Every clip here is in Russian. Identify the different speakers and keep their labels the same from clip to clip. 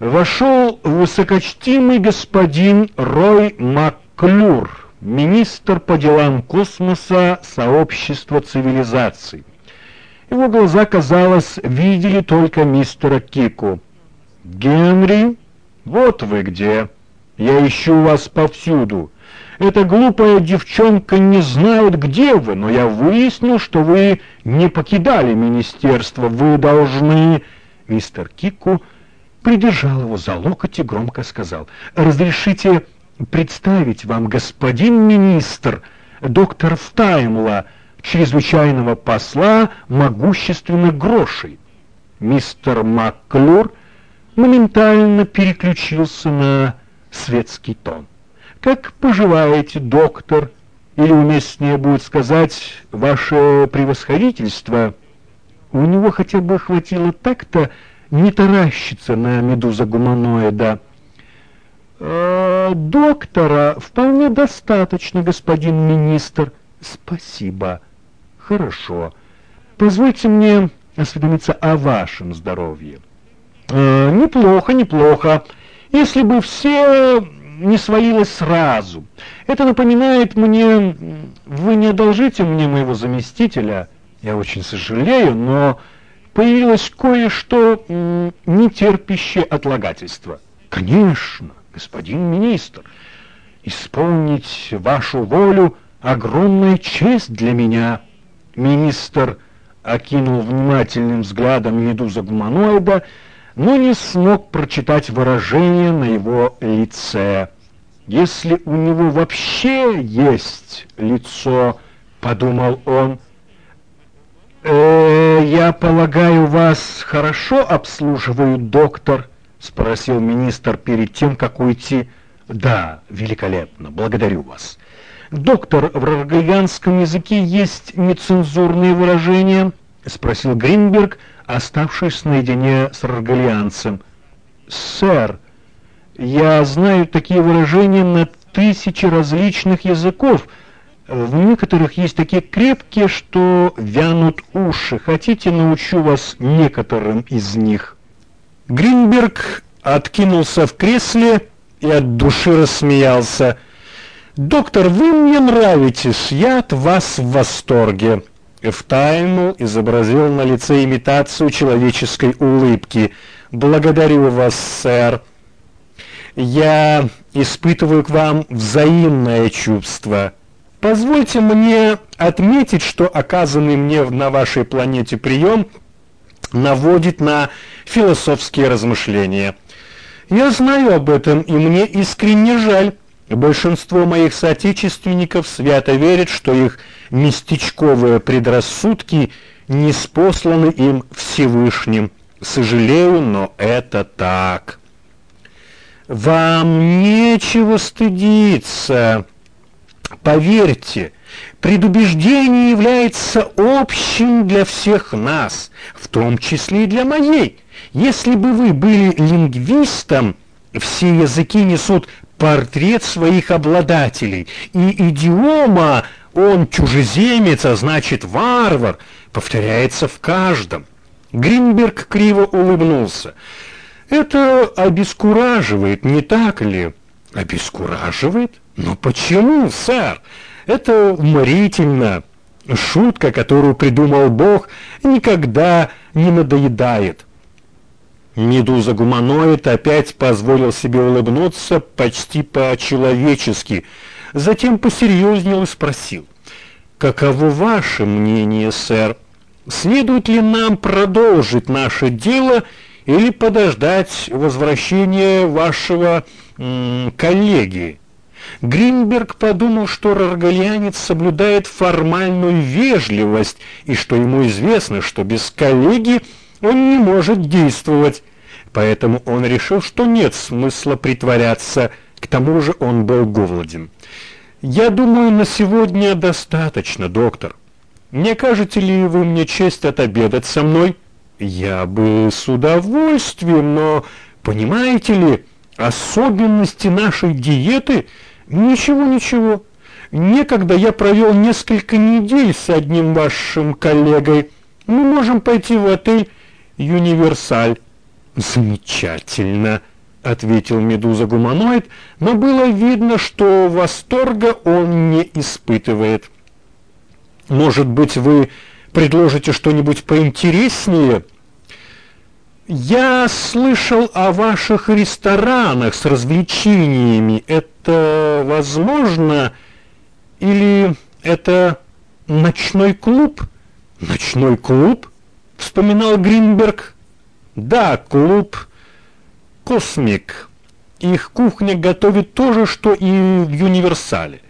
Speaker 1: вошел высокочтимый господин Рой Макклюр, министр по делам космоса сообщества цивилизаций. Его глаза, казалось, видели только мистера Кику. «Генри, вот вы где! Я ищу вас повсюду. Эта глупая девчонка не знает, где вы, но я выяснил, что вы не покидали министерство. Вы должны...» Мистер Кику придержал его за локоть и громко сказал, «Разрешите представить вам, господин министр, доктор Втаймла, чрезвычайного посла могущественных грошей». Мистер Макклюр моментально переключился на светский тон. «Как поживаете, доктор?» Или уместнее будет сказать «Ваше превосходительство». У него хотя бы хватило так-то не таращиться на медуза гуманоида. «Э, «Доктора вполне достаточно, господин министр». «Спасибо. Хорошо. Позвольте мне осведомиться о вашем здоровье». Э, «Неплохо, неплохо. Если бы все не свалилось сразу. Это напоминает мне... Вы не одолжите мне моего заместителя? Я очень сожалею, но появилось кое-что не терпящее отлагательства. Конечно, господин министр, исполнить вашу волю — огромная честь для меня. Министр окинул внимательным взглядом медуза гуманоида, но не смог прочитать выражение на его лице. Если у него вообще есть лицо, подумал он, э, я полагаю, вас хорошо обслуживают, доктор, спросил министр перед тем, как уйти. Да, великолепно, благодарю вас. Доктор, в раргаянском языке есть нецензурные выражения? спросил Гринберг оставшись наедине с раргалианцем. «Сэр, я знаю такие выражения на тысячи различных языков. В некоторых есть такие крепкие, что вянут уши. Хотите, научу вас некоторым из них?» Гринберг откинулся в кресле и от души рассмеялся. «Доктор, вы мне нравитесь, я от вас в восторге». Эфтаймл изобразил на лице имитацию человеческой улыбки. «Благодарю вас, сэр. Я испытываю к вам взаимное чувство. Позвольте мне отметить, что оказанный мне на вашей планете прием наводит на философские размышления. Я знаю об этом, и мне искренне жаль, Большинство моих соотечественников свято верят, что их местечковые предрассудки не спосланы им Всевышним. Сожалею, но это так. Вам нечего стыдиться. Поверьте, предубеждение является общим для всех нас, в том числе и для моей. Если бы вы были лингвистом, все языки несут портрет своих обладателей, и идиома «он чужеземец, а значит варвар» повторяется в каждом. Гринберг криво улыбнулся. «Это обескураживает, не так ли?» «Обескураживает? Но почему, сэр? Это уморительно. Шутка, которую придумал Бог, никогда не надоедает». Медуза-гуманоид опять позволил себе улыбнуться почти по-человечески, затем посерьезнел и спросил. «Каково ваше мнение, сэр? Следует ли нам продолжить наше дело или подождать возвращения вашего коллеги?» Гринберг подумал, что раргалианец соблюдает формальную вежливость и что ему известно, что без коллеги – он не может действовать, поэтому он решил, что нет смысла притворяться, к тому же он был голоден. «Я думаю, на сегодня достаточно, доктор. Не окажете ли вы мне честь отобедать со мной?» «Я бы с удовольствием, но, понимаете ли, особенности нашей диеты...» «Ничего, ничего. Некогда я провел несколько недель с одним вашим коллегой. Мы можем пойти в отель «Юниверсаль». Замечательно, ответил медуза-гуманоид, но было видно, что восторга он не испытывает. Может быть, вы предложите что-нибудь поинтереснее? Я слышал о ваших ресторанах с развлечениями. Это возможно или это ночной клуб? Ночной клуб? вспоминал Гринберг. Да, клуб Космик. Их кухня готовит то же, что и в Универсале.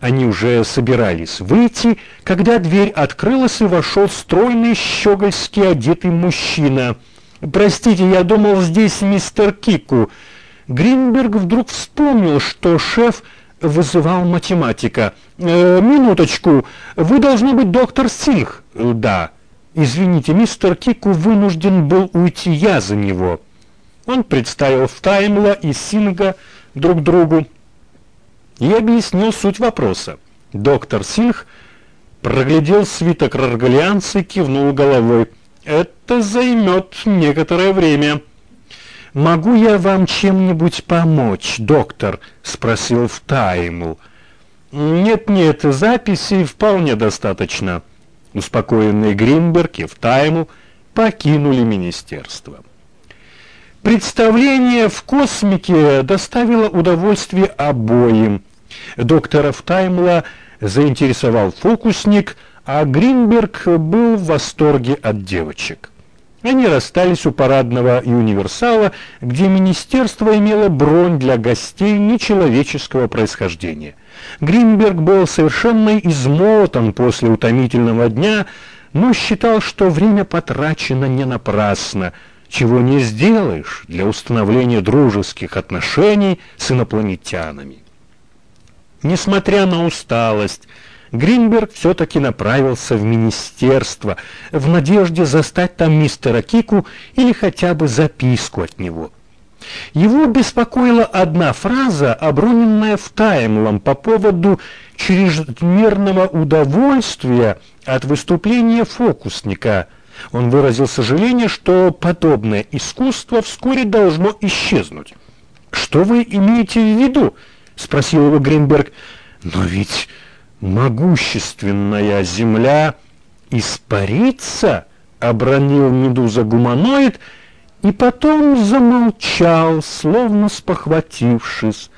Speaker 1: Они уже собирались выйти, когда дверь открылась и вошел стройный щегольски одетый мужчина. «Простите, я думал, здесь мистер Кику». Гринберг вдруг вспомнил, что шеф вызывал математика. «Э, «Минуточку, вы должны быть доктор Синх». «Да». «Извините, мистер Кику вынужден был уйти я за него». Он представил Таймла и Синга друг другу и объяснил суть вопроса. Доктор Синг проглядел свиток раргалианца и кивнул головой. «Это займет некоторое время». «Могу я вам чем-нибудь помочь, доктор?» — спросил Таймл. «Нет-нет, записей вполне достаточно». Успокоенные Гринберг и Втаймл покинули министерство. Представление в космике доставило удовольствие обоим. Доктора Втаймла заинтересовал фокусник, а Гринберг был в восторге от девочек. Они расстались у парадного и универсала, где министерство имело бронь для гостей нечеловеческого происхождения. Гринберг был совершенно измотан после утомительного дня, но считал, что время потрачено не напрасно, чего не сделаешь для установления дружеских отношений с инопланетянами. Несмотря на усталость, Гринберг все-таки направился в министерство в надежде застать там мистера Кику или хотя бы записку от него. Его беспокоила одна фраза, оброненная в Таймлом по поводу чрезмерного удовольствия от выступления фокусника. Он выразил сожаление, что подобное искусство вскоре должно исчезнуть. «Что вы имеете в виду?» — спросил его Гринберг. «Но ведь могущественная земля испарится, обронил медуза-гуманоид и потом замолчал, словно спохватившись.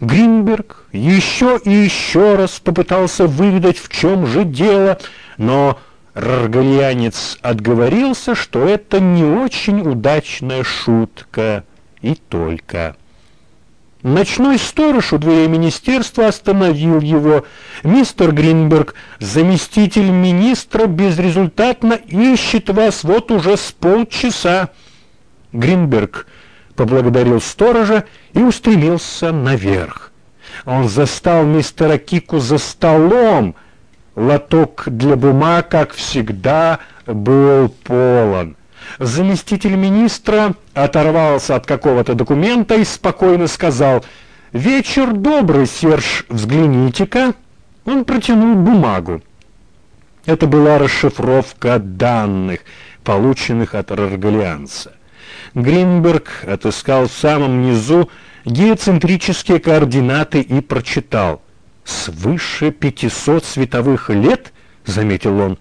Speaker 1: Гринберг еще и еще раз попытался выведать, в чем же дело, но Раргальянец отговорился, что это не очень удачная шутка, и только. Ночной сторож у дверей министерства остановил его. «Мистер Гринберг, заместитель министра безрезультатно ищет вас вот уже с полчаса». Гринберг поблагодарил сторожа и устремился наверх. Он застал мистера Кику за столом. Лоток для бумаг, как всегда, был полон. Заместитель министра оторвался от какого-то документа и спокойно сказал «Вечер добрый, Серж, взгляните-ка». Он протянул бумагу. Это была расшифровка данных, полученных от Раргалианца. Гринберг отыскал в самом низу геоцентрические координаты и прочитал. «Свыше 500 световых лет?» — заметил он.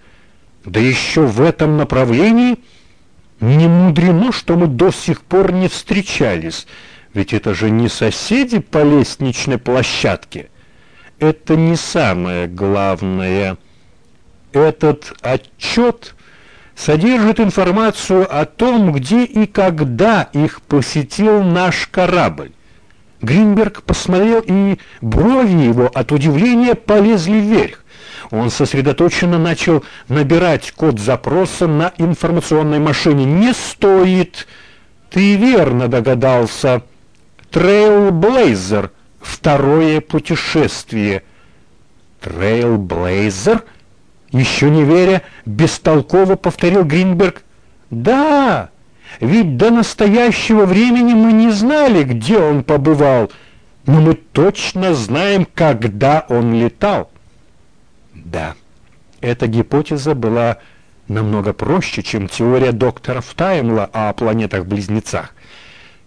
Speaker 1: «Да еще в этом направлении...» Не мудрено, что мы до сих пор не встречались, ведь это же не соседи по лестничной площадке. Это не самое главное. Этот отчет содержит информацию о том, где и когда их посетил наш корабль. Гринберг посмотрел, и брови его от удивления полезли вверх. Он сосредоточенно начал набирать код запроса на информационной машине. «Не стоит!» «Ты верно догадался!» «Трейлблейзер. Второе путешествие». «Трейлблейзер?» Еще не веря, бестолково повторил Гринберг. «Да, ведь до настоящего времени мы не знали, где он побывал, но мы точно знаем, когда он летал». Да, эта гипотеза была намного проще, чем теория доктора Таймла о планетах-близнецах.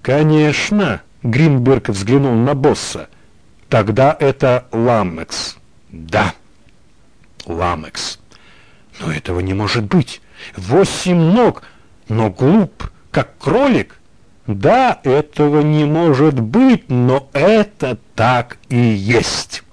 Speaker 1: Конечно, Гринберг взглянул на босса. Тогда это Ламекс. Да, Ламекс. Но этого не может быть. Восемь ног, но глуп, как кролик. Да, этого не может быть, но это так и есть.